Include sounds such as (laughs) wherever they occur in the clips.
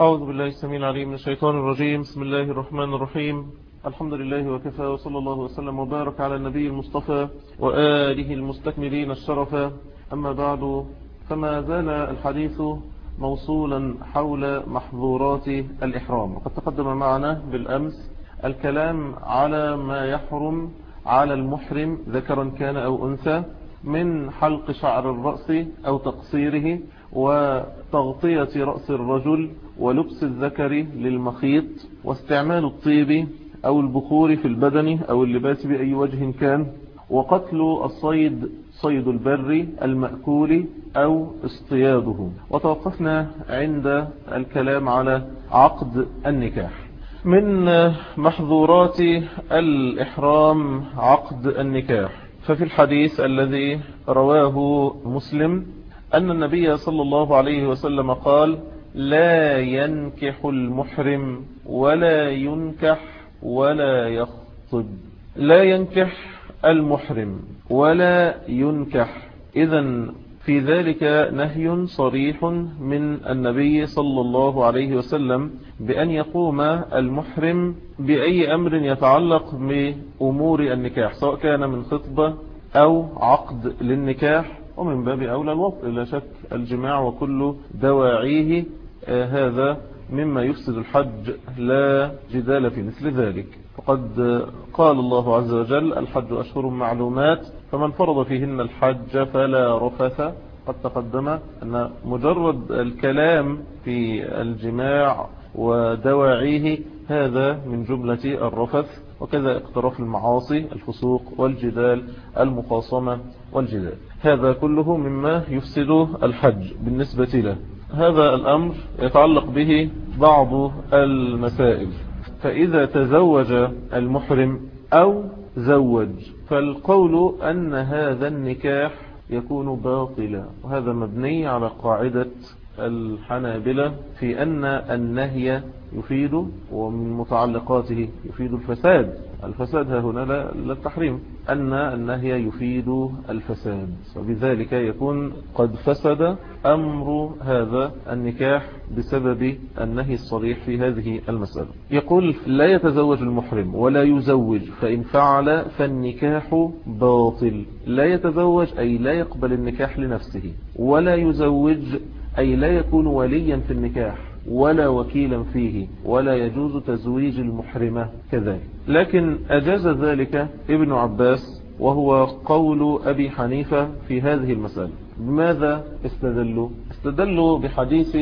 أعوذ بالله السميع العليم من الشيطان الرجيم. بسم الله الرحمن الرحيم. الحمد لله وكفى وصلى الله وسلم وبارك على النبي المصطفى وآله المستكملين الشرفا أما بعد فما زال الحديث موصولا حول محظورات الإحرام. وقد تقدم معنا بالأمس الكلام على ما يحرم على المحرم ذكرا كان أو أنثى من حلق شعر الرأس أو تقصيره وتغطية رأس الرجل ولبس الذكر للمخيط واستعمال الطيب أو البخور في البدن أو اللباس بأي وجه كان وقتل الصيد صيد البر المأكول أو اصطياده. وتوقفنا عند الكلام على عقد النكاح. من محظورات الإحرام عقد النكاح ففي الحديث الذي رواه مسلم أن النبي صلى الله عليه وسلم قال لا ينكح المحرم ولا ينكح ولا يخطب. لا ينكح المحرم ولا ينكح. إذا في ذلك نهي صريح من النبي صلى الله عليه وسلم بأن يقوم المحرم بأي أمر يتعلق بأمور النكاح سواء كان من خطبة أو عقد للنكاح ومن باب أولى الوطء لا شك الجماع وكل دواعيه هذا مما يفسد الحج لا جدال في مثل ذلك. وقد قال الله عز وجل الحج أشهر معلومات فمن فرض فيهن الحج فلا رفث. قد تقدم أن مجرد الكلام في الجماع ودواعيه هذا من جملة الرفث. وكذا اقتراف المعاصي الفسوق والجدال المخاصمة والجدال. هذا كله مما يفسد الحج بالنسبة له. هذا الأمر يتعلق به بعض المسائل. فإذا تزوج المحرم أو زوج فالقول أن هذا النكاح يكون باطلا وهذا مبني على قاعدة الحنابلة في أن النهي يفيد ومن متعلقاته يفيد الفساد. الفساد ها هنا لا التحريم. أن النهي يفيد الفساد. وبذلك يكون قد فسد أمر هذا النكاح بسبب النهي الصريح في هذه المسألة. يقول لا يتزوج المحرم ولا يزوج فإن فعل فالنكاح باطل. لا يتزوج أي لا يقبل النكاح لنفسه ولا يزوج أي لا يكون وليا في النكاح ولا وكيلا فيه ولا يجوز تزويج المحرمة كذلك. لكن أجاز ذلك ابن عباس وهو قول أبي حنيفة في هذه المسألة. بماذا استدلوا؟ استدلوا بحديث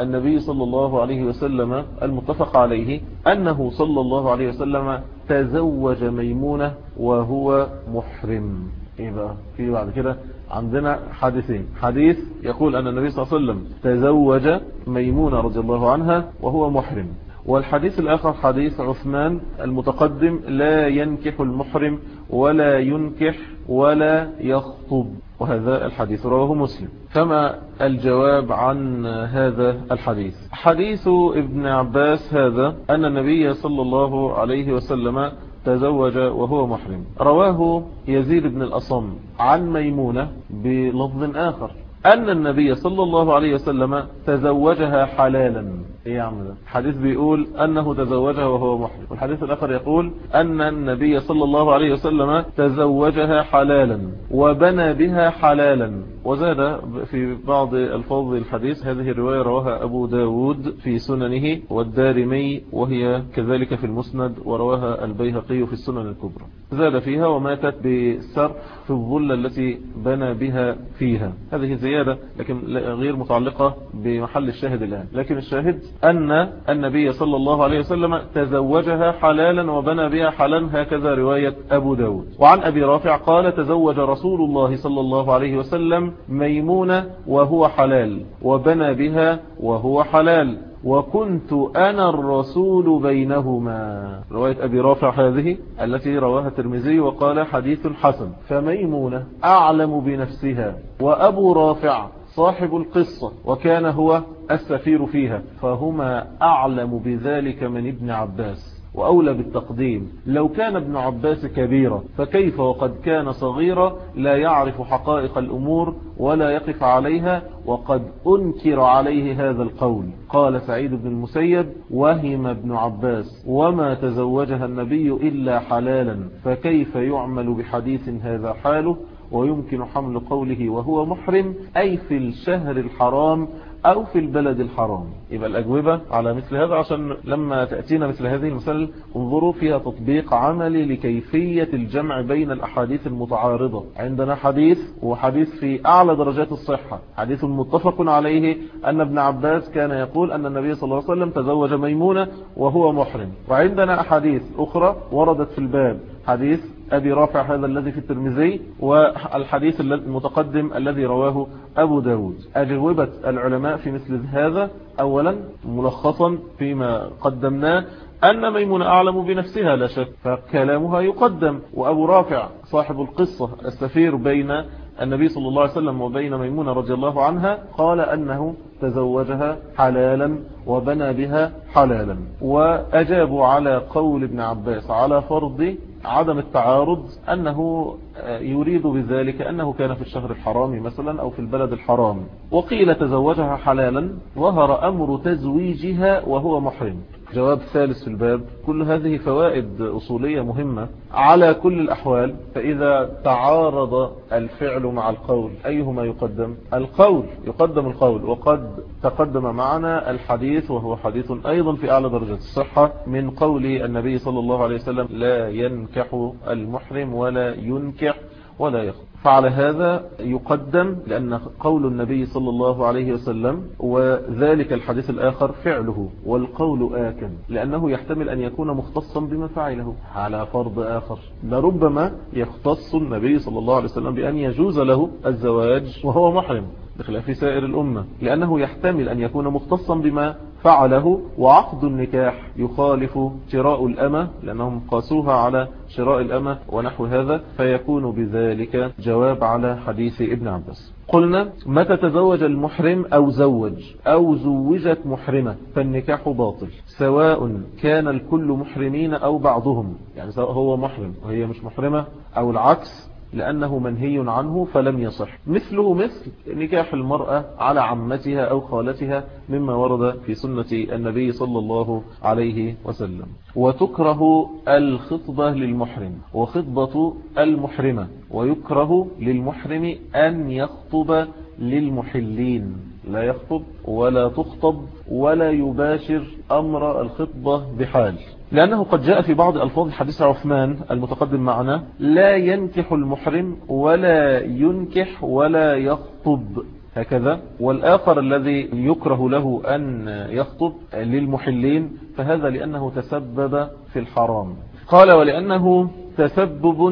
النبي صلى الله عليه وسلم المتفق عليه أنه صلى الله عليه وسلم تزوج ميمونة وهو محرم. إيه بقى في بعد كده عندنا حديثين. حديث يقول أن النبي صلى الله عليه وسلم تزوج ميمونة رضي الله عنها وهو محرم. والحديث الآخر حديث عثمان المتقدم لا ينكح المحرم ولا ينكح ولا يخطب. وهذا الحديث رواه مسلم. فما الجواب عن هذا الحديث؟ حديث ابن عباس هذا أن النبي صلى الله عليه وسلم تزوج وهو محرم. رواه يزيد بن الأصم عن ميمونة بلفظ آخر. أن النبي صلى الله عليه وسلم تزوجها حلالا. إيه يا عم ده؟ الحديث بيقول أنه تزوجها وهو محرم. والحديث الآخر يقول أن النبي صلى الله عليه وسلم تزوجها حلالا وبنى بها حلالا. وزاد في بعض الفاظ الحديث هذه الرواية رواها أبو داود في سننه والدارمي وهي كذلك في المسند ورواها البيهقي في السنن الكبرى. زاد فيها وماتت بسر في الظلة التي بنى بها فيها. هذه زيادة لكن غير متعلقة بمحل الشاهد الآن. لكن الشاهد أن النبي صلى الله عليه وسلم تزوجها حلالا وبنى بها حلالا هكذا رواية أبو داود. وعن أبي رافع قال تزوج رسول الله صلى الله عليه وسلم ميمونة وهو حلال وبنى بها وهو حلال. وكنت أنا الرسول بينهما. رواية أبي رافع هذه التي رواها الترمذي وقال حديث حسن. فميمونة أعلم بنفسها وأبو رافع صاحب القصة وكان هو السفير فيها فهما أعلم بذلك من ابن عباس وأولى بالتقديم. لو كان ابن عباس كبيرا فكيف وقد كان صغيرا لا يعرف حقائق الأمور ولا يقف عليها وقد أنكر عليه هذا القول. قال سعيد بن المسيب وهم ابن عباس وما تزوجها النبي إلا حلالا فكيف يعمل بحديث هذا حاله؟ ويمكن حمل قوله وهو محرم أي في الشهر الحرام أو في البلد الحرام. يبقى الأجوبة على مثل هذا عشان لما تأتينا مثل هذه المسألة انظروا فيها تطبيق عملي لكيفية الجمع بين الأحاديث المتعارضة. عندنا حديث وحديث في أعلى درجات الصحة. حديث متفق عليه أن ابن عباس كان يقول أن النبي صلى الله عليه وسلم تزوج ميمونة وهو محرم. وعندنا أحاديث أخرى وردت في الباب. حديث أبي رافع هذا الذي في الترمذي والحديث المتقدم الذي رواه أبو داود. أجوبة العلماء في مثل هذا أولا ملخصا فيما قدمناه أن ميمون أعلم بنفسها لا شك فكلامها يقدم. وأبو رافع صاحب القصة السفير بين النبي صلى الله عليه وسلم وبين ميمونة رضي الله عنها قال أنه تزوجها حلالا وبنى بها حلالا. وأجابوا على قول ابن عباس على فرض عدم التعارض أنه يريد بذلك أنه كان في الشهر الحرام مثلا أو في البلد الحرام. وقيل تزوجها حلالا ظهر أمر تزويجها وهو محرم. جواب ثالث في الباب كل هذه فوائد أصولية مهمة على كل الأحوال فإذا تعارض الفعل مع القول أيهما يقدم؟ القول يقدم القول وقد تقدم معنا الحديث وهو حديث أيضا في أعلى درجة الصحة من قول النبي صلى الله عليه وسلم لا ينكح المحرم ولا ينكح ولا يخطب. فعلى هذا يقدم لأن قول النبي صلى الله عليه وسلم وذلك الحديث الآخر فعله والقول آكم لأنه يحتمل أن يكون مختصا بما فعله على فرض آخر. لربما يختص النبي صلى الله عليه وسلم بأن يجوز له الزواج وهو محرم. بخلاف سائر الأمة لأنه يحتمل أن يكون مختصا بما فعله وعقد النكاح يخالف شراء الأمة لأنهم قاسوها على شراء الأمة ونحو هذا فيكون بذلك جواب على حديث ابن عباس. قلنا متى تزوج المحرم أو زوج أو زوجت محرمة فالنكاح باطل سواء كان الكل محرمين أو بعضهم يعني سواء هو محرم وهي مش محرمة أو العكس لأنه منهي عنه فلم يصح. مثله مثل نكاح المرأة على عمتها أو خالتها مما ورد في سنة النبي صلى الله عليه وسلم. وتكره الخطبة للمحرم وخطبة المحرمة ويكره للمحرم أن يخطب للمحلين. لا يخطب ولا تخطب ولا يباشر أمر الخطبة بحال. لأنه قد جاء في بعض ألفاظ حديث عثمان المتقدم معنا لا ينكح المحرم ولا ينكح ولا يخطب. هكذا. والآخر الذي يكره له أن يخطب للمحلين فهذا لأنه تسبب في الحرام. قال ولأنه تسبب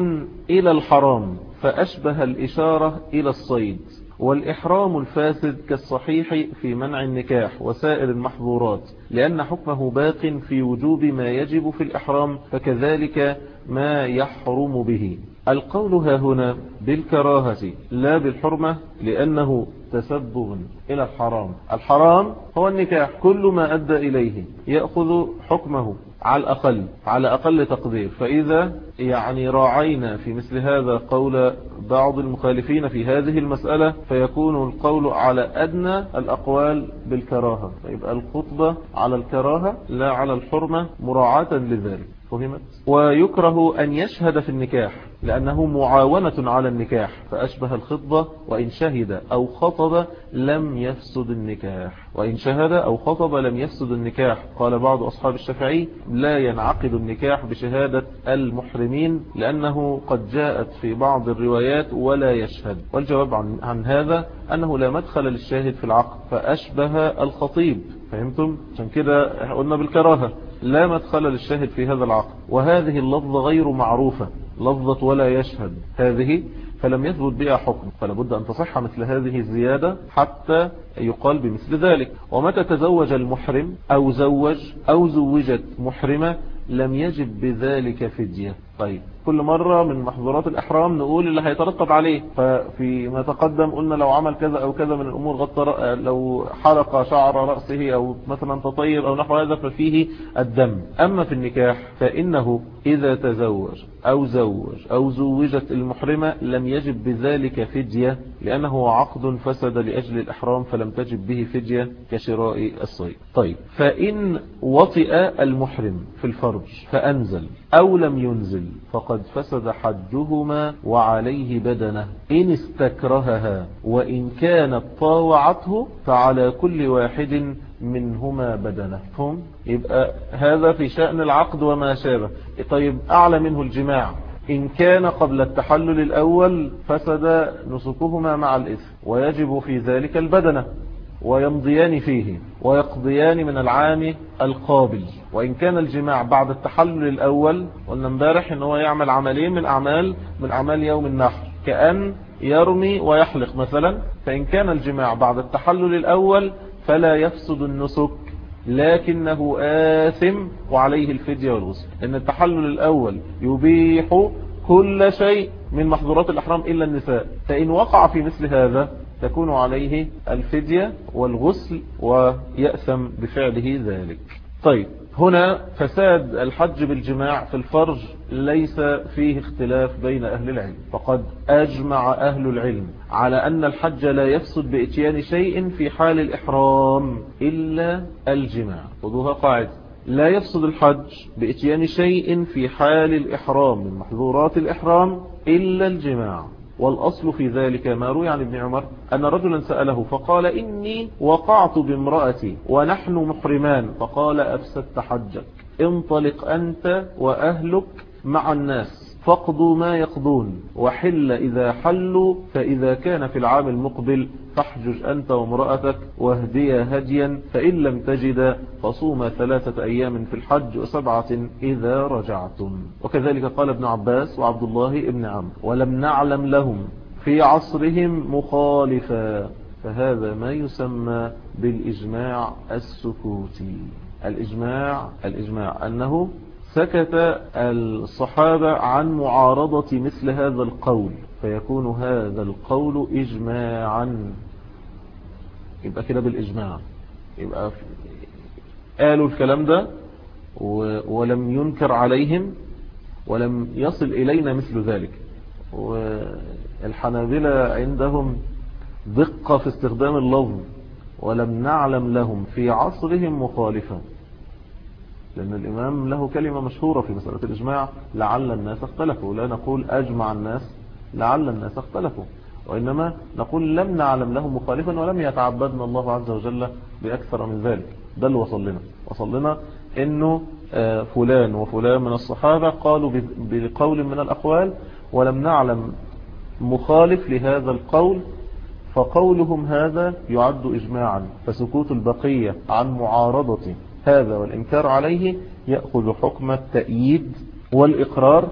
إلى الحرام فأشبه الإشارة إلى الصيد. والإحرام الفاسد كالصحيح في منع النكاح وسائر المحظورات لأن حكمه باق في وجوب ما يجب في الإحرام فكذلك ما يحرم به. القول ها هنا بالكراهة لا بالحرمة لأنه تسبب إلى الحرام. الحرام هو النكاح كل ما أدى إليه يأخذ حكمه. على الأقل على أقل تقدير. فإذا يعني راعينا في مثل هذا قول بعض المخالفين في هذه المسألة فيكون القول على أدنى الأقوال بالكراهة. فيبقى الخطبة على الكراهة لا على الحرمة مراعاة لذلك. فهمت؟ ويكره أن يشهد في النكاح لأنه معاونة على النكاح فأشبه الخطبة وإن شهد أو خطب لم يفسد النكاح. وإن شهد أو خطب لم يفسد النكاح. قال بعض أصحاب الشافعي لا ينعقد النكاح بشهادة المحرمين لأنه قد جاءت في بعض الروايات ولا يشهد. والجواب عن, عن هذا أنه لا مدخل للشاهد في العقد فأشبه الخطيب. فهمتم؟ عشان كده قلنا بالكراهة. لا مدخل للشاهد في هذا العقد وهذه اللفظة غير معروفة. لفظة ولا يشهد. هذه فلم يثبت بها حكم. فلا بد أن تصح مثل هذه الزيادة حتى يقال بمثل ذلك. ومتى تزوج المحرم أو زوج أو زوجت محرمة لم يجب بذلك فدية. طيب كل مرة من محظورات الإحرام نقول اللي هيترتب عليه. ففي ما تقدم قلنا لو عمل كذا أو كذا من الأمور غطى لو حلق شعر رأسه أو مثلا تطير أو نحو هذا ففيه الدم. أما في النكاح فإنه إذا تزوج أو زوج أو زوجت المحرمة لم يجب بذلك فدية. لأنه عقد فسد لأجل الإحرام فلم تجب به فدية كشراء الصيد. طيب فإن وطئ المحرم في الفرج فأنزل أو لم ينزل فقد فسد حجهما وعليه بدنه. إن استكرهها وإن كانت طاوعته فعلى كل واحد منهما بدنه. فهم؟ يبقى هذا في شأن العقد وما شابه. طيب أعلى منه الجماع. إن كان قبل التحلل الأول فسد نسكهما مع الإثم ويجب في ذلك البدنة ويمضيان فيه ويقضيان من العام القابل. وإن كان الجماع بعد التحلل الأول قلنا امبارح إن هو يعمل عملين من أعمال من أعمال يوم النحر كأن يرمي ويحلق مثلا فإن كان الجماع بعد التحلل الأول فلا يفسد النسك لكنه آثم وعليه الفدية والغسل إن التحلل الأول يبيح كل شيء من محظورات الأحرام إلا النساء. فإن وقع في مثل هذا تكون عليه الفدية والغسل ويأثم بفعله ذلك. طيب. هنا فساد الحج بالجماع في الفرج ليس فيه اختلاف بين أهل العلم. فقد أجمع أهل العلم على أن الحج لا يفسد بإتيان شيء في حال الإحرام إلا الجماع. خذوها قاعدة. لا يفسد الحج بإتيان شيء في حال الإحرام من محظورات الإحرام إلا الجماع. والأصل في ذلك ما روي عن ابن عمر أن رجلا سأله فقال إني وقعت بامرأتي ونحن محرمان فقال أفسدت حجك انطلق أنت وأهلك مع الناس فاقضوا ما يقضون وحل إذا حلوا فإذا كان في العام المقبل فاحجج أنت وامرأتك واهديا هديا فإن لم تجد فصوم ثلاثة أيام في الحج وسبعة إذا رجعتم. وكذلك قال ابن عباس وعبد الله ابن عمرو ولم نعلم لهم في عصرهم مخالفا فهذا ما يسمى بالإجماع السكوتي. الإجماع الإجماع أنه سكت الصحابة عن معارضة مثل هذا القول فيكون هذا القول إجماعا. يبقى كده بالإجماع. يبقى قالوا الكلام ده ولم ينكر عليهم ولم يصل إلينا مثل ذلك. والحنابلة عندهم دقة في استخدام اللفظ ولم نعلم لهم في عصرهم مخالفا. لأن الإمام له كلمة مشهورة في مسألة الإجماع لعل الناس اختلفوا. لا نقول أجمع الناس لعل الناس اختلفوا. وإنما نقول لم نعلم لهم مخالفا ولم يتعبدنا الله عز وجل بأكثر من ذلك. ده اللي وصل لنا. وصل لنا أنه فلان وفلان من الصحابة قالوا بقول من الأقوال ولم نعلم مخالف لهذا القول فقولهم هذا يعد إجماعا. فسكوت البقية عن معارضة هذا والإنكار عليه يأخذ حكم التأييد والإقرار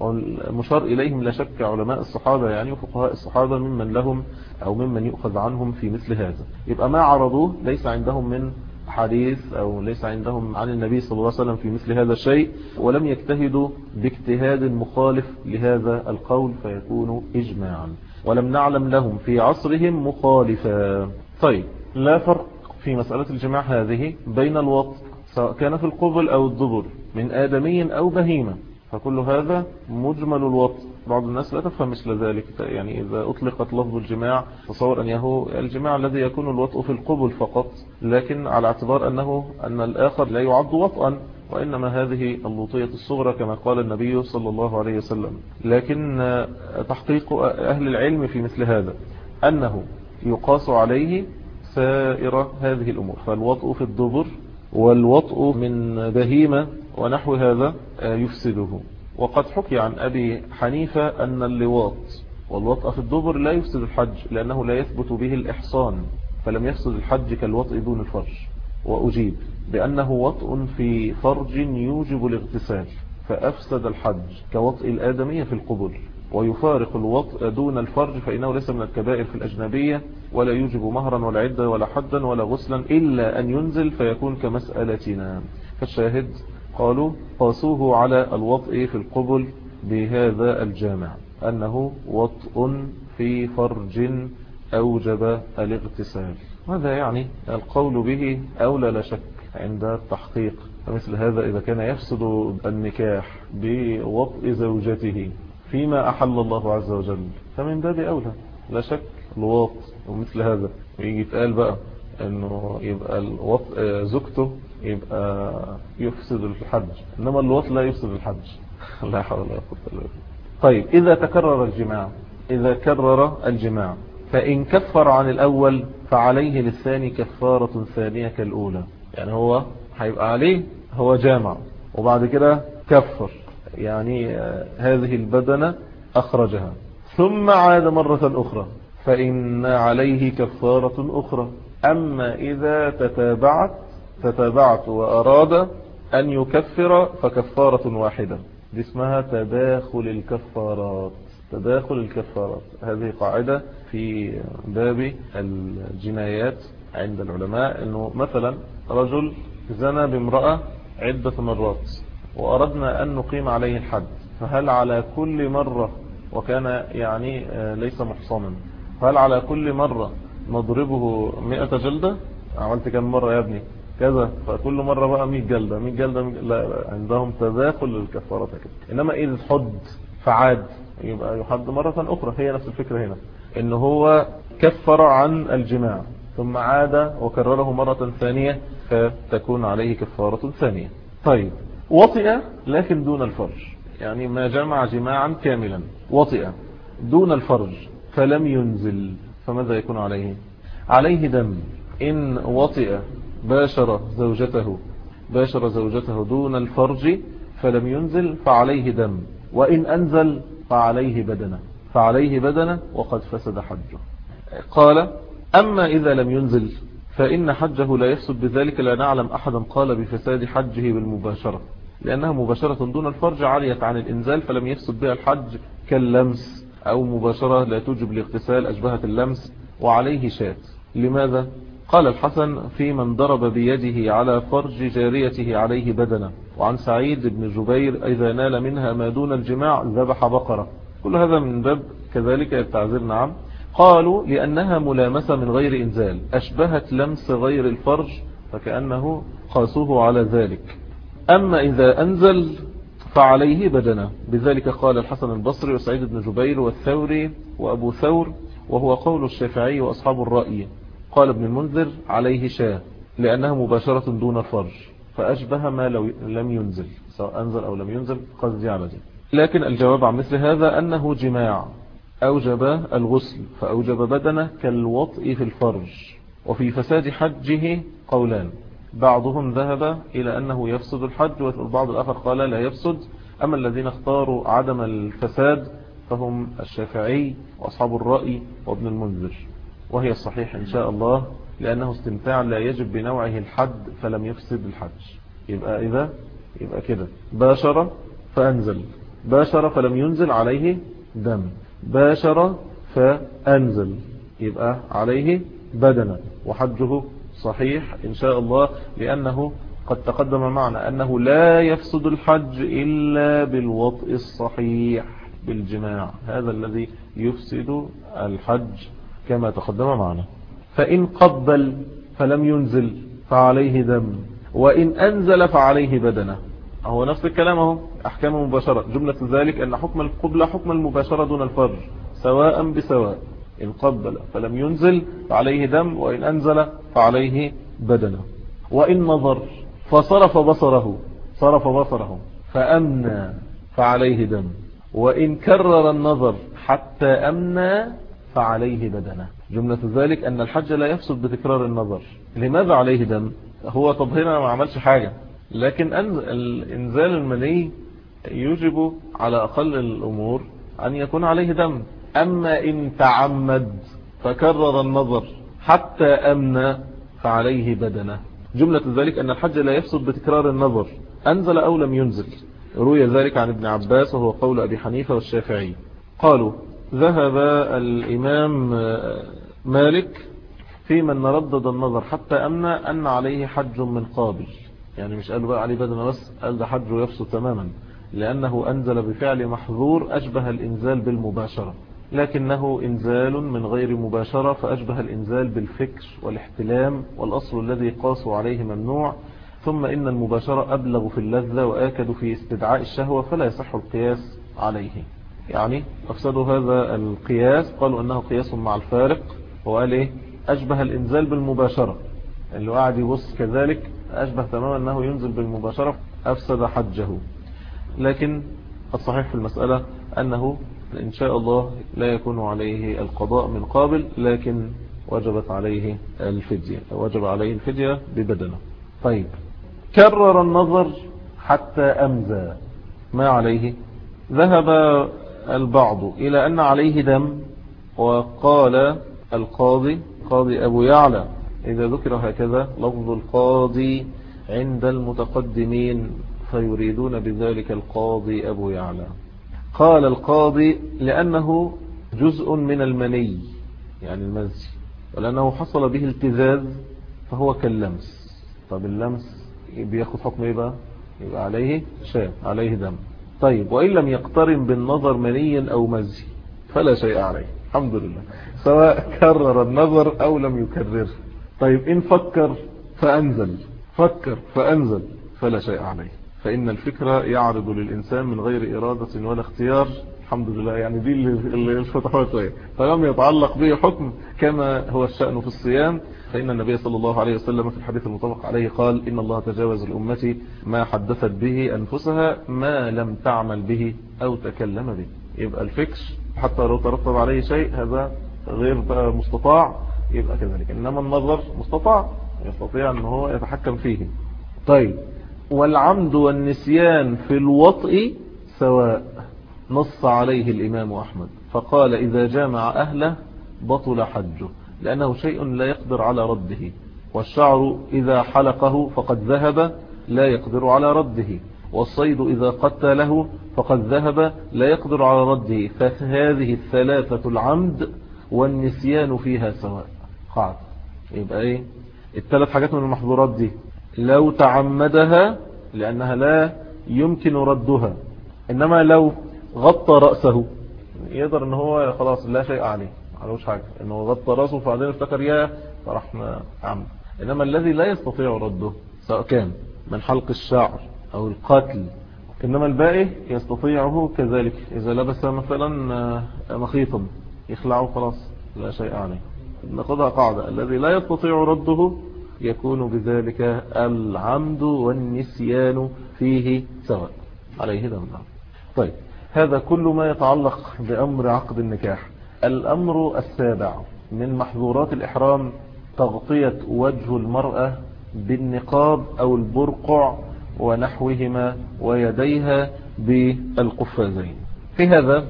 والمشار إليهم لا شك علماء الصحابة يعني وفقهاء الصحابة ممن لهم أو ممن يؤخذ عنهم في مثل هذا. يبقى ما عرضوه ليس عندهم من حديث أو ليس عندهم عن النبي صلى الله عليه وسلم في مثل هذا الشيء ولم يجتهدوا باجتهاد مخالف لهذا القول فيكون إجماعا. ولم نعلم لهم في عصرهم مخالفا. طيب لا فرق في مسألة الجماع هذه بين الوط سواء كان في القبل أو الدبر من آدمي أو بهيمة. فكل هذا مجمل الوط بعض الناس لا تفهم مثل ذلك. يعني إذا أطلقت لفظ الجماع تصور أن يهو الجماع الذي يكون الوطء في القبل فقط لكن على اعتبار أنه أن الآخر لا يعد وطئا وإنما هذه اللوطية الصغرى كما قال النبي صلى الله عليه وسلم. لكن تحقيق أهل العلم في مثل هذا أنه يقاس عليه سائر هذه الأمور. فالوطء في الدبر والوطء من بهيمة ونحو هذا يفسده. وقد حكي عن أبي حنيفة أن اللواط والوطء في الدبر لا يفسد الحج لأنه لا يثبت به الإحصان فلم يفسد الحج كالوطء دون الفرج. وأجيب بأنه وطء في فرج يوجب الاغتسال فأفسد الحج كوطء الآدمية في القبر. ويفارق الوطء دون الفرج فإنه ليس من الكبائر في الأجنبية ولا يوجب مهرا ولا عدة ولا حدا ولا غسلا إلا أن ينزل فيكون كمسألتنا. فالشاهد قالوا قاسوه على الوطء في القبل بهذا الجامع أنه وطء في فرج أوجب الاغتسال. هذا يعني القول به أولى لا شك عند التحقيق. فمثل هذا إذا كان يفسد النكاح بوطء زوجته فيما أحل الله عز وجل. فمن باب أولى. لا شك الوط ومثل هذا. ويجي يتقال بقى إنه يبقى الوطء زوجته يبقى يفسد الحج. إنما الوط لا يفسد الحج. (laughs) لا حول ولا قوة إلا بالله. طيب إذا تكرر الجماع. إذا كرر الجماع. فإن كفر عن الأول فعليه للثاني كفارة ثانية كالأولى. يعني هو هيبقى عليه هو جامع. وبعد كده كفر. يعني هذه البدنة أخرجها. ثم عاد مرة أخرى. فإن عليه كفارة أخرى. أما إذا تتابعت تتابعت وأراد أن يكفر فكفارة واحدة. دي اسمها تداخل الكفارات. تداخل الكفارات. هذه قاعدة في باب الجنايات عند العلماء. أنه مثلا رجل زنى بامرأة عدة مرات. وأردنا أن نقيم عليه الحد فهل على كل مرة وكان يعني ليس محصنا هل على كل مرة نضربه مئة جلدة؟ عملت كم مرة يا ابني؟ كذا فكل مرة بقى 100 جلدة 100 جلدة لا عندهم تداخل للكفارات كده. إنما إذا حد فعاد يبقى يحد مرة أخرى. هي نفس الفكرة هنا إن هو كفر عن الجماع ثم عاد وكرره مرة ثانية فتكون عليه كفارة ثانية. طيب وطئ لكن دون الفرج. يعني ما جمع جماعا كاملا. وطئ دون الفرج فلم ينزل فماذا يكون عليه؟ عليه دم. إن وطئ باشر زوجته باشر زوجته دون الفرج فلم ينزل فعليه دم. وإن أنزل فعليه بدنة. فعليه بدنة وقد فسد حجه. قال أما إذا لم ينزل فإن حجه لا يفسد بذلك لا نعلم أحدا قال بفساد حجه بالمباشرة. لأنها مباشرة دون الفرج عالية عن الإنزال فلم يفسد بها الحج كاللمس أو مباشرة لا توجب الاغتسال أشبهت اللمس وعليه شات. لماذا؟ قال الحسن في من ضرب بيده على فرج جاريته عليه بدنة. وعن سعيد بن جبير إذا نال منها ما دون الجماع ذبح بقرة. كل هذا من باب كذلك التعذير نعم. قالوا لأنها ملامسة من غير إنزال أشبهت لمس غير الفرج فكأنه قاسوه على ذلك. أما إذا أنزل فعليه بدنة. بذلك قال الحسن البصري وسعيد بن جبير والثوري وأبو ثور وهو قول الشافعي وأصحاب الرأي. قال ابن المنذر عليه شاة لأنها مباشرة دون فرج فأشبه ما لو لم ينزل سواء أنزل أو لم ينزل قصدي على دي لكن الجواب عن مثل هذا أنه جماع. أوجب الغسل فأوجب بدنه كالوطء في الفرج وفي فساد حجه قولان. بعضهم ذهب إلى أنه يفسد الحج والبعض الآخر قال لا يفسد. أما الذين اختاروا عدم الفساد فهم الشافعي وأصحاب الرأي وابن المنذر. وهي الصحيح إن شاء الله لأنه استمتاع لا يجب بنوعه الحد فلم يفسد الحج. يبقى إذا يبقى كده. باشر فأنزل. باشر فلم ينزل عليه دم. باشر فأنزل. يبقى عليه بدنا. وحجه صحيح إن شاء الله لأنه قد تقدم معنا أنه لا يفسد الحج إلا بالوطء الصحيح بالجماع. هذا الذي يفسد الحج كما تقدم معنا. فإن قبل فلم ينزل فعليه دم وإن أنزل فعليه بدنة. هو نفس الكلام أهو أحكام مباشرة. جملة ذلك أن حكم القبلة حكم المباشرة دون الفرج سواء بسواء. إن قبل فلم ينزل فعليه دم وإن أنزل فعليه بدنه وإن نظر فصرف بصره صرف بصره فأمنى فعليه دم. وإن كرر النظر حتى أمنى فعليه بدنه. جملة ذلك أن الحج لا يفسد بتكرار النظر. لماذا عليه دم؟ هو طب هنا ما عملش حاجة. لكن الإنزال المني يجب على أقل الأمور أن يكون عليه دم. أما إن تعمد فكرر النظر حتى أمنى فعليه بدنه. جملة ذلك أن الحج لا يفسد بتكرار النظر. أنزل أو لم ينزل. روي ذلك عن ابن عباس وهو قول أبي حنيفة والشافعي. قالوا ذهب الإمام مالك في من ردد النظر حتى أمن أن عليه حج من قابل. يعني مش قالوا بقى عليه بدنا بس قال ده حجه يفسد تماما. لأنه أنزل بفعل محظور أشبه الإنزال بالمباشرة. لكنه إنزال من غير مباشرة فأشبه الإنزال بالفكر والاحتلام والأصل الذي قاسوا عليه ممنوع. ثم إن المباشرة أبلغ في اللذة وآكد في استدعاء الشهوة فلا يصح القياس عليه. يعني أفسدوا هذا القياس قالوا أنه قياس مع الفارق. وقال إيه؟ أشبه الإنزال بالمباشرة. اللي قاعد يبص كذلك أشبه تماما أنه ينزل بالمباشرة أفسد حجه. لكن الصحيح في المسألة أنه إن شاء الله لا يكون عليه القضاء من قابل لكن وجبت عليه الفدية وجب عليه الفدية ببدنه. طيب. كرر النظر حتى أمزى. ما عليه؟ ذهب البعض إلى أن عليه دم وقال القاضي قاضي أبو يعلى إذا ذكر هكذا لفظ القاضي عند المتقدمين فيريدون بذلك القاضي أبو يعلى. قال القاضي لأنه جزء من المني يعني المزي ولأنه حصل به التزاز فهو كاللمس. طب اللمس بياخد حكم إيه بقى؟ يبقى عليه شام عليه دم. طيب وإن لم يقترن بالنظر مني أو مزي فلا شيء عليه الحمد لله. سواء كرر النظر أو لم يكرر. طيب إن فكر فأنزل فكر فأنزل فلا شيء عليه. فإن الفكرة يعرض للإنسان من غير إرادة ولا اختيار. الحمد لله. يعني دي اللي الفتحوها شوية. فلم يتعلق به حكم كما هو الشأن في الصيام. فإن النبي صلى الله عليه وسلم في الحديث المطبق عليه قال إن الله تجاوز الأمة ما حدثت به أنفسها ما لم تعمل به أو تكلم به. يبقى الفكر حتى لو ترتب عليه شيء هذا غير مستطاع يبقى كذلك. إنما النظر مستطاع يستطيع أن هو يتحكم فيه. طيب. والعمد والنسيان في الوطء سواء نص عليه الإمام أحمد. فقال إذا جامع أهله بطل حجه لأنه شيء لا يقدر على رده. والشعر إذا حلقه فقد ذهب لا يقدر على رده. والصيد إذا قتله فقد ذهب لا يقدر على رده. فهذه الثلاثة العمد والنسيان فيها سواء. قاعد يبقى إيه؟ الثلاث حاجات من المحظورات دي. لو تعمدها لأنها لا يمكن ردها إنما لو غطى رأسه. يقدر إن هو خلاص لا شيء عليه معلوش حاجة. إنه غطى رأسه فبعدين افتكر ياه فرحنا عم. إنما الذي لا يستطيع رده سواء كان من حلق الشعر أو القتل إنما الباقي يستطيعه كذلك. إذا لبس مثلا مخيطا يخلعه خلاص لا شيء عليه. ناخذها قاعدة. الذي لا يستطيع رده يكون بذلك العمد والنسيان فيه سواء. عليه دم طيب هذا كل ما يتعلق بأمر عقد النكاح. الأمر السابع من محظورات الإحرام تغطية وجه المرأة بالنقاب أو البرقع ونحوهما ويديها بالقفازين. في هذا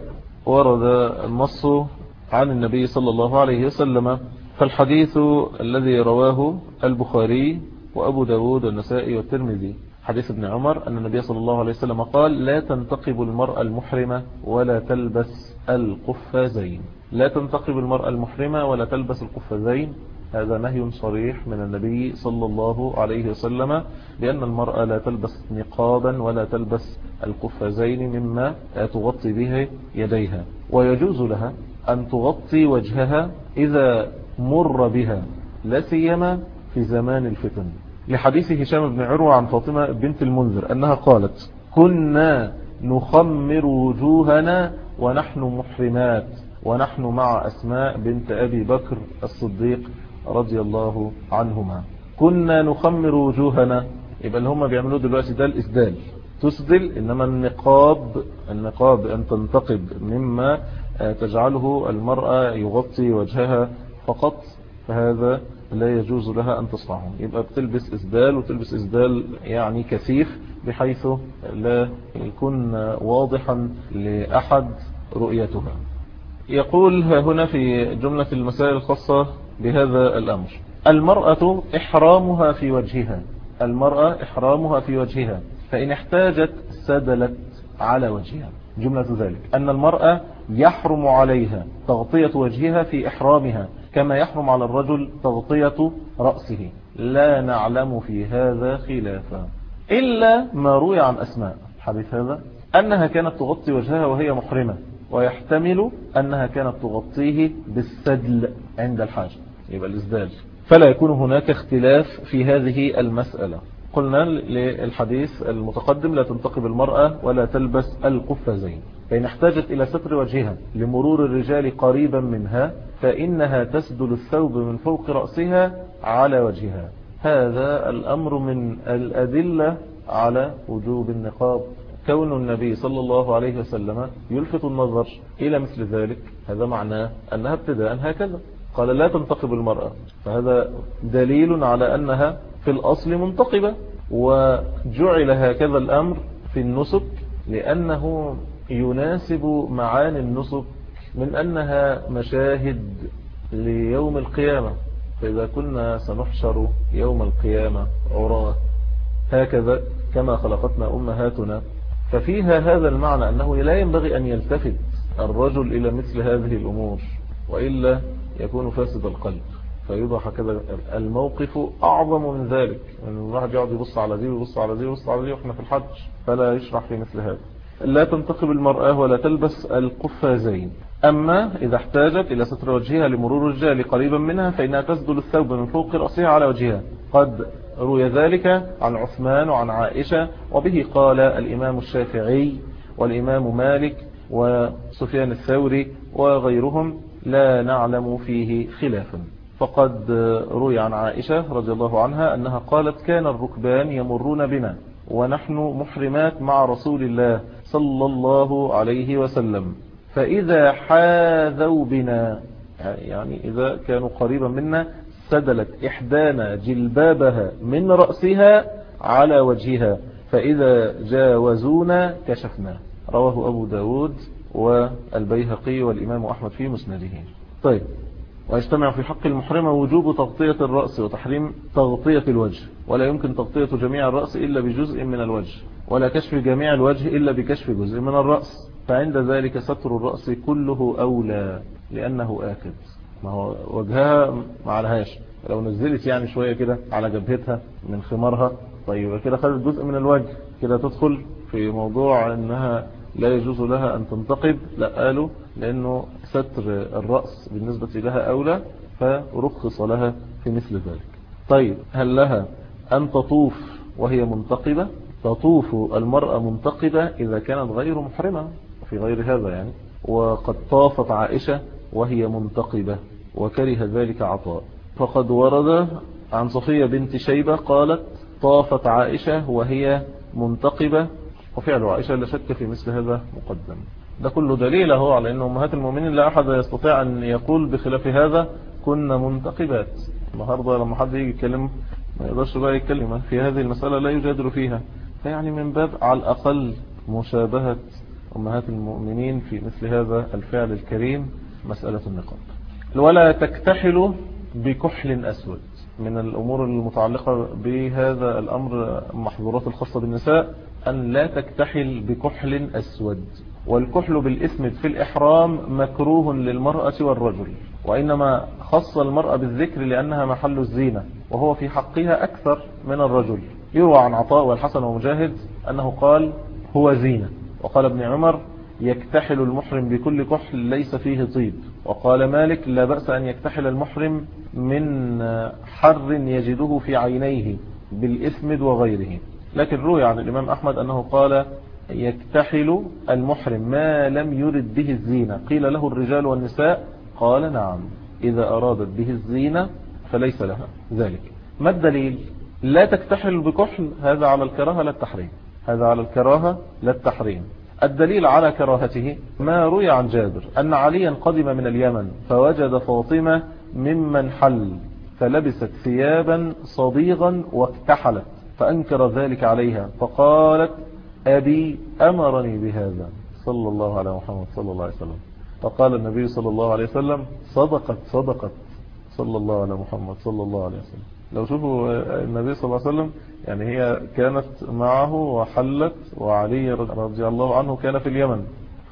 ورد النص عن النبي صلى الله عليه وسلم فالحديث الذي رواه البخاري وأبو داود والنسائي والترمذي. حديث ابن عمر أن النبي صلى الله عليه وسلم قال لا تنتقب المرأة المحرمة ولا تلبس القفازين. لا تنتقب المرأة المحرمة ولا تلبس القفازين. هذا نهي صريح من النبي صلى الله عليه وسلم بأن المرأة لا تلبس نقابا ولا تلبس القفازين مما تغطي به يديها. ويجوز لها أن تغطي وجهها إذا مر بها لا سيما في زمان الفتن. لحديث هشام بن عروة عن فاطمة بنت المنذر أنها قالت كنا نخمر وجوهنا ونحن محرمات ونحن مع أسماء بنت أبي بكر الصديق رضي الله عنهما. كنا نخمر وجوهنا. يبقى اللي هم بيعملوه دلوقتي ده الإسدال. تسدل إنما النقاب النقاب أن تنتقب مما تجعله المرأة يغطي وجهها فقط فهذا لا يجوز لها أن تصنعه يبقى بتلبس إسدال وتلبس إسدال يعني كثيف بحيث لا يكون واضحا لأحد رؤيتها. يقول هنا في جملة المسائل الخاصة بهذا الأمر. المرأة إحرامها في وجهها. المرأة إحرامها في وجهها. فإن احتاجت سدلت على وجهها. جملة ذلك. أن المرأة يحرم عليها تغطية وجهها في إحرامها. كما يحرم على الرجل تغطية رأسه. لا نعلم في هذا خلافا. إلا ما روي عن أسماء. حديث هذا أنها كانت تغطي وجهها وهي محرمة. ويحتمل أنها كانت تغطيه بالسدل عند الحاجة يبقى الإسدال فلا يكون هناك اختلاف في هذه المسألة. قلنا للحديث المتقدم لا تنتقب المرأة ولا تلبس القفازين فإن احتاجت إلى ستر وجهها لمرور الرجال قريبا منها فإنها تسدل الثوب من فوق رأسها على وجهها. هذا الأمر من الأدلة على وجوب النقاب. كون النبي صلى الله عليه وسلم يلفت النظر إلى مثل ذلك هذا معناه أنها ابتداء هكذا. قال لا تنتقب المرأة. فهذا دليل على أنها في الأصل منتقبة وجعل هكذا الأمر في النسك لأنه يناسب معاني النسك من أنها مشاهد ليوم القيامة. فإذا كنا سنحشر يوم القيامة عراة هكذا كما خلقتنا أمهاتنا ففيها هذا المعنى أنه لا ينبغي أن يلتفت الرجل إلى مثل هذه الأمور وإلا يكون فاسد القلب فيوضح كذا الموقف أعظم من ذلك أن الواحد يقعد يبص على دي ويبص على دي ويبص على دي وإحنا في الحج فلا يشرح في مثل هذا. لا تنتقب المرأة ولا تلبس القفازين. أما إذا احتاجت إلى ستر وجهها لمرور الرجال قريبا منها فإنها تسدل الثوب من فوق رأسها على وجهها. قد روي ذلك عن عثمان وعن عائشة وبه قال الإمام الشافعي والإمام مالك وسفيان الثوري وغيرهم لا نعلم فيه خلافا فقد روي عن عائشة رضي الله عنها أنها قالت كان الركبان يمرون بنا. ونحن محرمات مع رسول الله صلى الله عليه وسلم. فإذا حاذوا بنا يعني إذا كانوا قريبا منا سدلت إحدانا جلبابها من رأسها على وجهها فإذا جاوزونا كشفنا. رواه أبو داود والبيهقي والإمام أحمد في مسنده. طيب. ويجتمع في حق المحرمة وجوب تغطية الرأس وتحريم تغطية الوجه ولا يمكن تغطية جميع الرأس إلا بجزء من الوجه ولا كشف جميع الوجه إلا بكشف جزء من الرأس. فعند ذلك ستر الرأس كله أولى لأنه آكد. ما هو وجهها ما عليهاش. لو نزلت يعني شوية كده على جبهتها من خمارها طيب كده خدت جزء من الوجه. كده تدخل في موضوع إنها لا يجوز لها أن تنتقب لا قالوا لأنه ستر الرأس بالنسبة لها أولى فرخص لها في مثل ذلك. طيب هل لها أن تطوف وهي منتقبة؟ تطوف المرأة منتقبة إذا كانت غير محرمة في غير هذا يعني. وقد طافت عائشة وهي منتقبة وكره ذلك عطاء. فقد ورد عن صفية بنت شيبة قالت طافت عائشة وهي منتقبة وفعل عائشة لا شك في مثل هذا مقدم. ده كله دليل هو على أن أمهات المؤمنين لا أحد يستطيع أن يقول بخلاف هذا كنا منتقبات. النهاردة لما حد يجي يتكلم ما يقدرش بقى يتكلم في هذه المسألة لا يجادل فيها. فيعني من باب على الأقل مشابهة أمهات المؤمنين في مثل هذا الفعل الكريم مسألة النقاب. ولا تكتحل بكحل أسود. من الأمور المتعلقة بهذا الأمر محظورات الخاصة بالنساء أن لا تكتحل بكحل أسود والكحل بالإسم في الإحرام مكروه للمرأة والرجل وإنما خص المرأة بالذكر لأنها محل الزينة وهو في حقها أكثر من الرجل. يروى عن عطاء والحسن ومجاهد أنه قال هو زينة. وقال ابن عمر يكتحل المحرم بكل كحل ليس فيه طيب. وقال مالك لا بأس أن يكتحل المحرم من حر يجده في عينيه بالإثمد وغيره. لكن روي عن الإمام أحمد أنه قال يكتحل المحرم ما لم يرد به الزينة. قيل له الرجال والنساء؟ قال نعم. إذا أرادت به الزينة فليس لها. ذلك. ما الدليل؟ لا تكتحل بكحل. هذا على الكراهة لا التحريم. هذا على الكراهة لا التحريم. الدليل على كراهته ما روي عن جابر. أن عليا قدم من اليمن فوجد فاطمة ممن حل فلبست ثيابا صديغا واكتحلت. فأنكر ذلك عليها. فقالت أبي أمرني بهذا. صلى الله على محمد صلى الله عليه وسلم. فقال النبي صلى الله عليه وسلم صدقت صدقت. صلى الله على محمد صلى الله عليه وسلم. لو شوفوا النبي صلى الله عليه وسلم يعني هي كانت معه وحلت وعلي رضي الله عنه كان في اليمن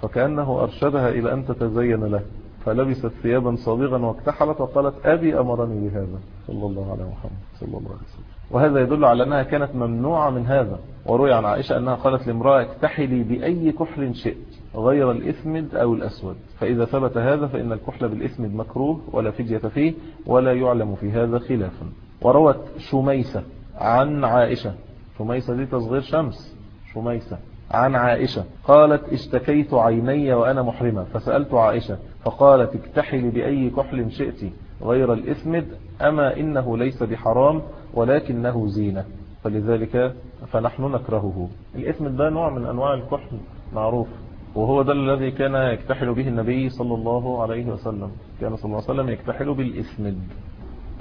فكأنه أرشدها إلى أن تتزين له. فلبست ثيابا صابغا واكتحلت وقالت أبي أمرني بهذا. صلى الله عليه محمد. صلى الله عليه وسلم. وهذا يدل على أنها كانت ممنوعة من هذا. وروي عن عائشة أنها قالت لامرأة اكتحلي بأي كحل شئت غير الإثمد أو الأسود. فإذا ثبت هذا فإن الكحل بالإثمد مكروه ولا فدية فيه ولا يعلم في هذا خلافا وروت شميسة عن عائشة. شميسة دي تصغير شمس. شميسة عن عائشة. قالت اشتكيت عيني وأنا محرمة. فسألت عائشة فقالت اكتحل بأي كحل شئت غير الإثمد أما إنه ليس بحرام ولكنه زينة. فلذلك فنحن نكرهه. الإثمد ده نوع من أنواع الكحل معروف وهو ده الذي كان يكتحل به النبي صلى الله عليه وسلم. كان صلى الله عليه وسلم يكتحل بالإثمد.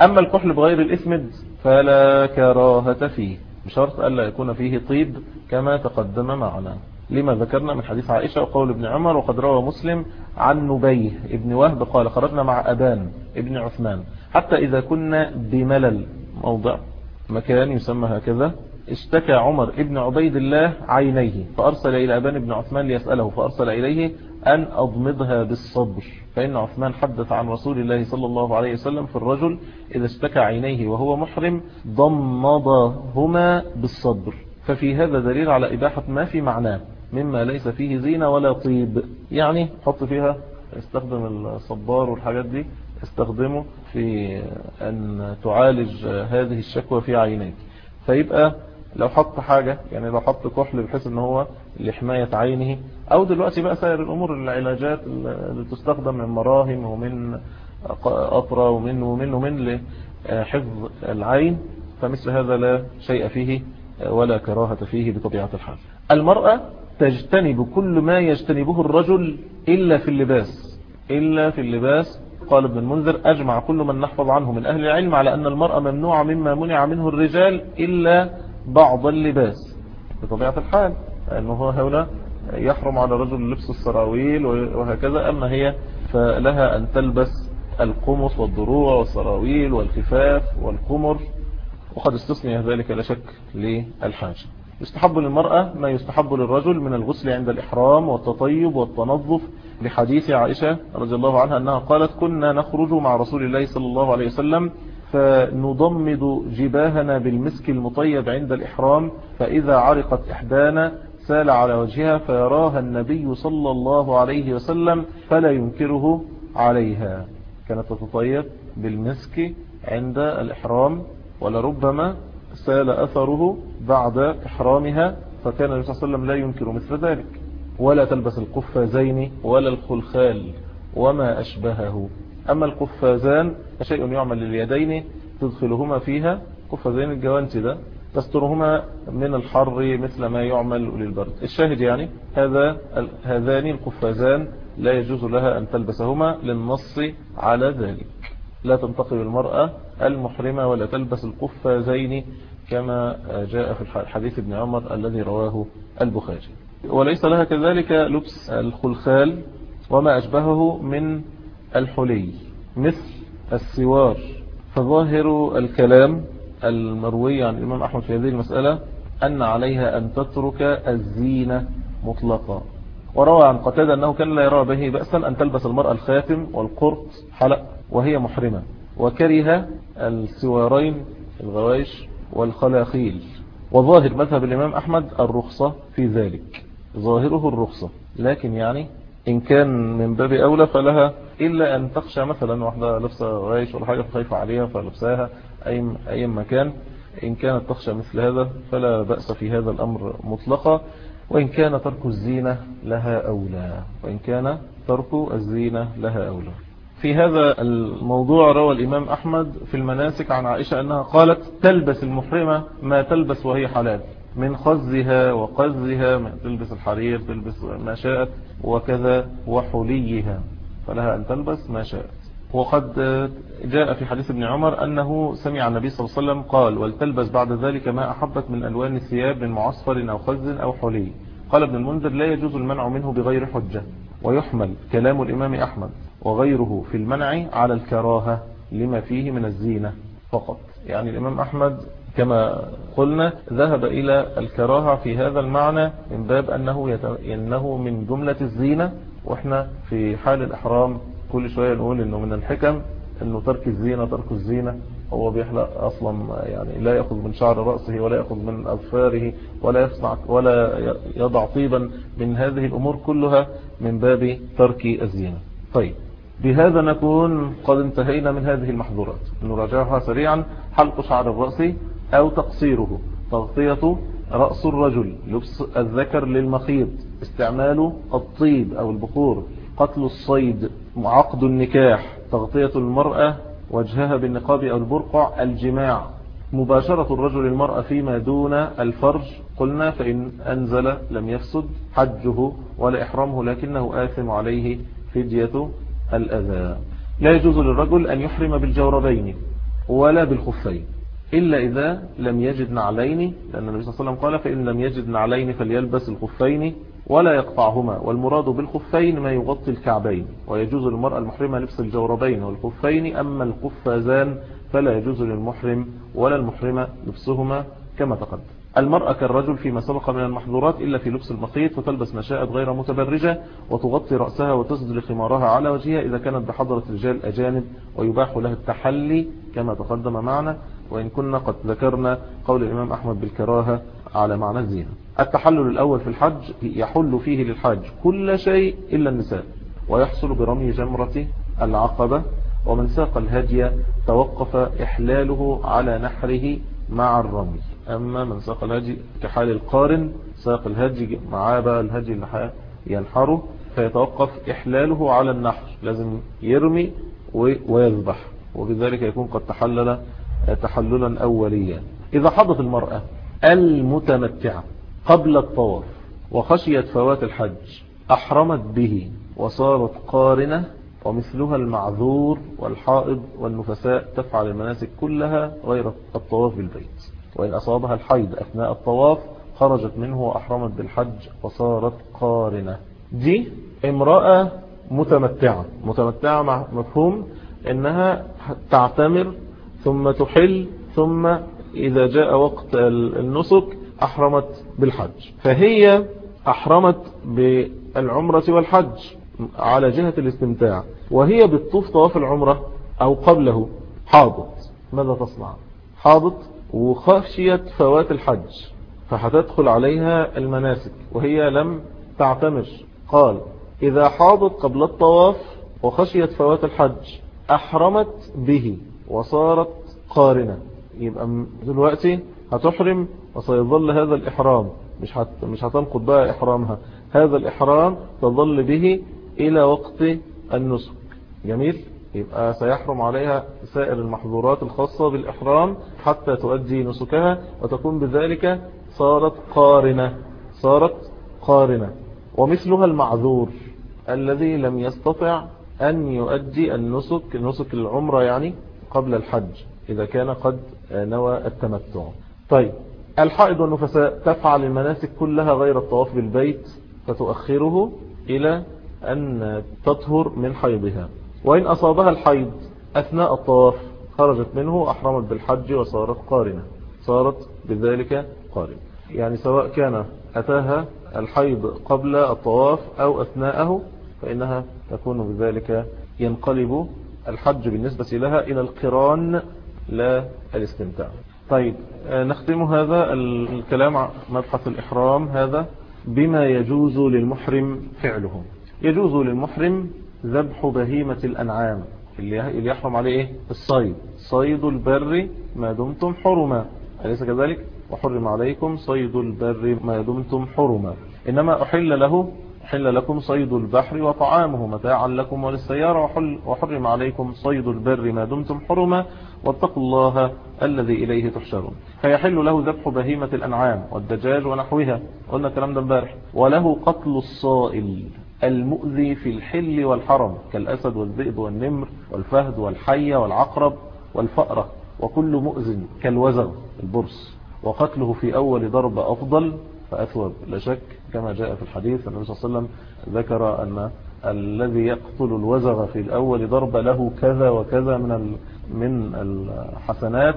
أما الكحل بغير الإثمد فلا كراهة فيه بشرط ألا يكون فيه طيب كما تقدم معنا. لما ذكرنا من حديث عائشة وقول ابن عمر وقد روى مسلم عن نبيه ابن وهب قال خرجنا مع أبان ابن عثمان حتى إذا كنا بملل موضع مكان يسمى هكذا اشتكى عمر ابن عبيد الله عينيه فأرسل إلى أبان بن عثمان ليسأله فأرسل إليه أن أضمضها بالصبر فإن عثمان حدث عن رسول الله صلى الله عليه وسلم في الرجل إذا اشتكى عينيه وهو محرم ضمضهما بالصبر ففي هذا دليل على إباحة ما في معناه مما ليس فيه زينة ولا طيب. يعني حط فيها استخدم الصبار والحاجات دي استخدمه في أن تعالج هذه الشكوى في عينيك. فيبقى لو حط حاجة يعني لو حط كحل بحيث إن هو لحماية عينه أو دلوقتي بقى سائر الأمور العلاجات اللي تستخدم من مراهم ومن قطرة ومن ومن ومن لحفظ العين فمثل هذا لا شيء فيه ولا كراهة فيه بطبيعة الحال. المرأة تجتنب كل ما يجتنبه الرجل إلا في اللباس إلا في اللباس. قال ابن المنذر أجمع كل من نحفظ عنه من أهل العلم على أن المرأة ممنوعة مما منع منه الرجال إلا بعض اللباس. بطبيعة الحال أنه هؤلاء يحرم على الرجل لبس السراويل وهكذا. أما هي فلها أن تلبس القمص والضروع والسراويل والخفاف والقمر وقد استثني ذلك لا شك للحاجة. يستحب للمرأة ما يستحب للرجل من الغسل عند الإحرام والتطيب والتنظف لحديث عائشة رضي الله عنها أنها قالت كنا نخرج مع رسول الله صلى الله عليه وسلم فنضمد جباهنا بالمسك المطيب عند الإحرام فإذا عرقت إحدانا سال على وجهها فيراها النبي صلى الله عليه وسلم فلا ينكره عليها. كانت تتطيب بالمسك عند الإحرام ولربما سال أثره بعد إحرامها فكان النبي صلى الله عليه وسلم لا ينكر مثل ذلك. ولا تلبس القفازين ولا الخلخال وما أشبهه. أما القفازان فشيء يعمل لليدين تدخلهما فيها. قفازين الجوانت ده تسترهما من الحر مثل ما يعمل للبرد. الشاهد يعني هذا هذان القفازان لا يجوز لها أن تلبسهما للنص على ذلك. لا تنتقل المرأة المحرمة ولا تلبس القفازين كما جاء في الحديث ابن عمر الذي رواه البخاري. وليس لها كذلك لبس الخلخال وما أشبهه من الحلي مثل السوار. فظاهر الكلام المروي عن الإمام أحمد في هذه المسألة أن عليها أن تترك الزينة مطلقا. وروى عن قتادة أنه كان لا يرى به بأسا أن تلبس المرأة الخاتم والقرط حلق وهي محرمة. وكره السوارين الغوايش والخلاخيل. وظاهر مذهب الإمام أحمد الرخصة في ذلك. ظاهره الرخصة. لكن يعني إن كان من باب أولى فلها إلا أن تخشى مثلا واحدة لبسة غايش ولا حاجة خايفة عليها فلبساها أي, أي مكان. إن كانت تخشى مثل هذا فلا بأس في هذا الأمر مطلقا. وإن كان ترك الزينة لها أولى. وإن كان ترك الزينة لها أولى. في هذا الموضوع روى الإمام أحمد في المناسك عن عائشة أنها قالت تلبس المحرمة ما تلبس وهي حلال من خزها وقزها تلبس الحرير تلبس ما شاءت وكذا وحليها فلها أن تلبس ما شاءت. وقد جاء في حديث ابن عمر أنه سمع النبي صلى الله عليه وسلم قال ولتلبس بعد ذلك ما أحبت من ألوان الثياب من معصفر أو خز أو حلي. قال ابن المنذر لا يجوز المنع منه بغير حجة. ويحمل كلام الإمام أحمد. وغيره في المنع على الكراهة لما فيه من الزينة فقط. يعني الإمام أحمد كما قلنا ذهب إلى الكراهة في هذا المعنى من باب أنه, يت... إنه من جملة الزينة. وإحنا في حال الإحرام كل شوية نقول إنه من الحكم إنه ترك الزينة ترك الزينة. هو بيحلق أصلا يعني لا يأخذ من شعر رأسه ولا يأخذ من أظفاره ولا يصنع ولا يضع طيبا من هذه الأمور كلها من باب ترك الزينة. طيب. بهذا نكون قد انتهينا من هذه المحظورات. نراجعها سريعا. حلق شعر الرأس أو تقصيره. تغطية رأس الرجل. لبس الذكر للمخيط. استعمال الطيب أو البخور. قتل الصيد. عقد النكاح. تغطية المرأة وجهها بالنقاب أو البرقع. الجماع. مباشرة الرجل المرأة فيما دون الفرج. قلنا فإن أنزل لم يفسد حجه ولا إحرامه لكنه آثم عليه فدية الأذى. لا يجوز للرجل أن يحرم بالجوربين ولا بالخفين إلا إذا لم يجد نعلين لأن النبي صلى الله عليه وسلم قال فإن لم يجد نعلين فليلبس الخفين ولا يقطعهما والمراد بالخفين ما يغطي الكعبين ويجوز للمرأة المحرمة لبس الجوربين والخفين أما القفازان فلا يجوز للمحرم ولا المحرمة لبسهما كما تقدم. المرأة كالرجل فيما سبق من المحظورات إلا في لبس المخيط وتلبس ما شاءت غير متبرجة وتغطي رأسها وتسدل خمارها على وجهها إذا كانت بحضرة رجال أجانب ويباح لها التحلي كما تقدم معنا وإن كنا قد ذكرنا قول الإمام أحمد بالكراهة على معنى الزينة. التحلل الأول في الحج يحل فيه للحج كل شيء إلا النساء ويحصل برمي جمرة العقبة ومن ساق الهدي توقف إحلاله على نحره مع الرمي. أما من ساق الهدي كحال القارن ساق الهدي معاه بقى الهدي اللي ينحره فيتوقف إحلاله على النحر لازم يرمي ويذبح وبذلك يكون قد تحلل تحللا أوليا. إذا حضت المرأة المتمتعة قبل الطواف وخشيت فوات الحج أحرمت به وصارت قارنة ومثلها المعذور والحائض والنفساء تفعل المناسك كلها غير الطواف بالبيت. وإن أصابها الحيض أثناء الطواف خرجت منه وأحرمت بالحج وصارت قارنة. دي امرأة متمتعة. متمتعة مع مفهوم إنها تعتمر ثم تحل ثم إذا جاء وقت النسك أحرمت بالحج. فهي أحرمت بالعمرة والحج على جهة الاستمتاع. وهي بالطوف طواف العمرة أو قبله. حاضت. ماذا تصنع؟ حاضت وخشيت فوات الحج فهتدخل عليها المناسك وهي لم تعتمر قال إذا حاضت قبل الطواف وخشيت فوات الحج أحرمت به وصارت قارنة. يبقى دلوقتي هتحرم وسيظل هذا الإحرام. مش هت مش هتنقض بقى إحرامها. هذا الإحرام تظل به إلى وقت النسك. جميل؟ يبقى سيحرم عليها سائر المحظورات الخاصة بالإحرام حتى تؤدي نسكها وتكون بذلك صارت قارنة صارت قارنة. ومثلها المعذور الذي لم يستطع أن يؤدي النسك نسك العمرة يعني قبل الحج إذا كان قد نوى التمتع. طيب الحائض والنفساء تفعل المناسك كلها غير الطواف بالبيت فتؤخره إلى أن تطهر من حيضها. وإن أصابها الحيض أثناء الطواف خرجت منه أحرمت بالحج وصارت قارنة. صارت بذلك قارنة. يعني سواء كان أتاها الحيض قبل الطواف أو أثناءه فإنها تكون بذلك ينقلب الحج بالنسبة لها إلى القران لا الاستمتاع. طيب نختم هذا الكلام مبحث الإحرام هذا بما يجوز للمحرم فعله. يجوز للمحرم ذبح بهيمة الأنعام. اللي يحرم عليه إيه؟ الصيد. صيد البر ما دمتم حرما. أليس كذلك؟ وحرم عليكم صيد البر ما دمتم حرما. إنما أحل له حل لكم صيد البحر وطعامه متاعا لكم وللسيارة. وحل وحرم عليكم صيد البر ما دمتم حرما. واتقوا الله الذي إليه تحشرون. فيحل له ذبح بهيمة الأنعام والدجاج ونحوها. قلنا الكلام ده امبارح. وله قتل الصائل. المؤذي في الحل والحرم كالأسد والذئب والنمر والفهد والحية والعقرب والفأرة وكل مؤذن كالوزغ البرص. وقتله في أول ضربة أفضل فأثوب. لا شك كما جاء في الحديث النبي صلى الله عليه وسلم ذكر أن الذي يقتل الوزغ في الأول ضرب له كذا وكذا من من الحسنات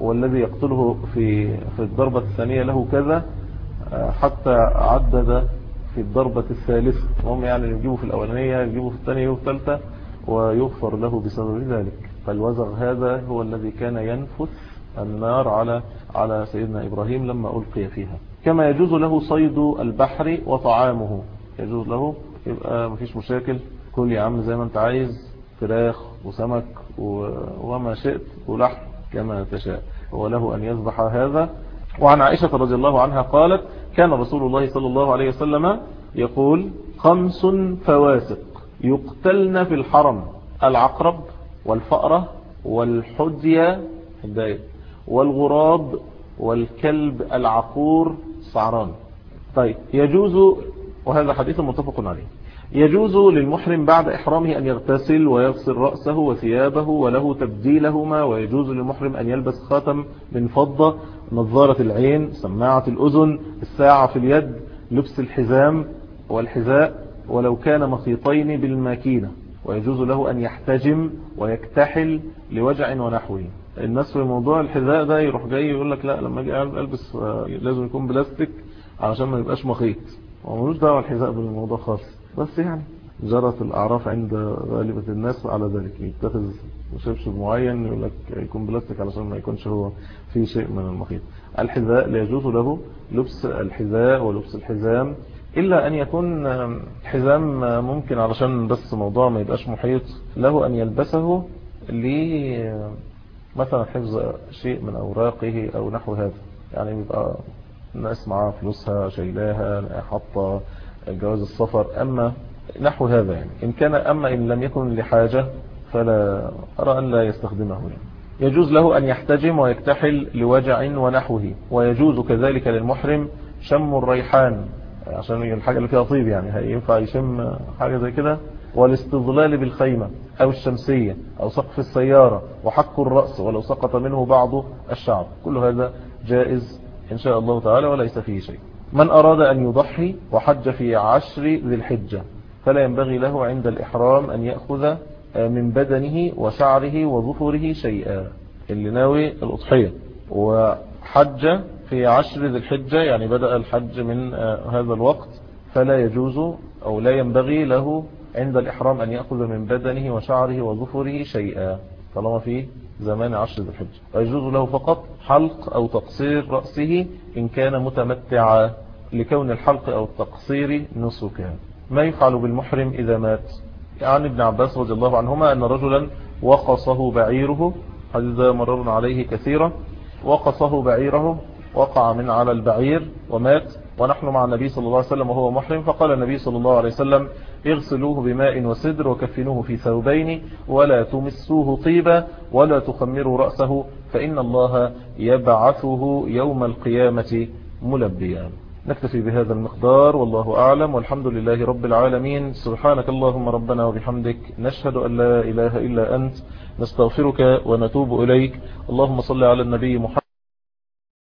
والذي يقتله في في الضربة الثانية له كذا حتى عدد في الضربة الثالثة. هم يعني يجيبوا في الأولانية يجيبوا في الثانية والثالثة ويغفر له بسبب ذلك. فالوزغ هذا هو الذي كان ينفث النار على على سيدنا إبراهيم لما ألقي فيها. كما يجوز له صيد البحر وطعامه. يجوز له يبقى مفيش مشاكل. كل يا عم زي ما أنت عايز فراخ وسمك وما شئت ولحم كما تشاء. وله أن يذبح هذا وعن عائشة رضي الله عنها قالت كان رسول الله صلى الله عليه وسلم يقول خمس فواسق يقتلن في الحرم العقرب والفأرة والحدية والغراب والكلب العقور صعران. طيب يجوز وهذا حديث متفق عليه. يجوز للمحرم بعد إحرامه أن يغتسل ويغسل رأسه وثيابه وله تبديلهما ويجوز للمحرم أن يلبس خاتم من فضة نظارة العين سماعة الأذن الساعة في اليد لبس الحزام والحذاء ولو كان مخيطين بالماكينة. ويجوز له أن يحتجم ويكتحل لوجع ونحوه. الناس في موضوع الحذاء ده يروح جاي يقول لك لا لما أجي ألبس لازم يكون بلاستيك علشان ما يبقاش مخيط. وملوش دعوة الحذاء بالموضوع خالص. بس يعني جرت الأعراف عند غالبة الناس على ذلك. يتخذ شبشب معين يقول لك يكون بلاستيك علشان ما يكونش هو في شيء من المخيط الحذاء لا يجوز له لبس الحذاء ولبس الحزام إلا أن يكون حزام ممكن علشان بس موضوع ما يبقاش محيط. له أن يلبسه مثلا حفظ شيء من أوراقه أو نحو هذا. يعني يبقى الناس معاه فلوسها شيلاها حاطة جواز السفر أما نحو هذا يعني. إن كان أما إن لم يكن لحاجة فلا أرى أن لا يستخدمه يعني. يجوز له أن يحتجم ويكتحل لوجع ونحوه ويجوز كذلك للمحرم شم الريحان. عشان الحاجة اللي فيها طيب يعني ينفع يشم حاجة زي كده؟ والاستظلال بالخيمة أو الشمسية أو سقف السيارة وحك الرأس ولو سقط منه بعض الشعب. كل هذا جائز إن شاء الله تعالى وليس فيه شيء. من أراد أن يضحي وحج في عشر ذي الحجة فلا ينبغي له عند الإحرام أن يأخذ من بدنه وشعره وظفره شيئا. اللي ناوي الأضحية. وحج في عشر ذي الحجة يعني بدأ الحج من هذا الوقت فلا يجوز أو لا ينبغي له عند الإحرام أن يأخذ من بدنه وشعره وظفره شيئا. طالما في زمان عشر ذي الحجة. ويجوز له فقط حلق أو تقصير رأسه إن كان متمتعا لكون الحلق أو التقصير نسكا. ما يفعل بالمحرم إذا مات؟ يعني ابن عباس رضي الله عنهما أن رجلا وقصه بعيره حديث مررنا عليه كثيرا وقصه بعيره وقع من على البعير ومات. ونحن مع النبي صلى الله عليه وسلم وهو محرم فقال النبي صلى الله عليه وسلم اغسلوه بماء وسدر وكفنوه في ثوبين ولا تمسوه طيبا ولا تخمروا رأسه فإن الله يبعثه يوم القيامة ملبيا. نكتفي بهذا المقدار والله أعلم والحمد لله رب العالمين. سبحانك اللهم ربنا وبحمدك نشهد أن لا إله إلا أنت نستغفرك ونتوب إليك. اللهم صل على النبي محمد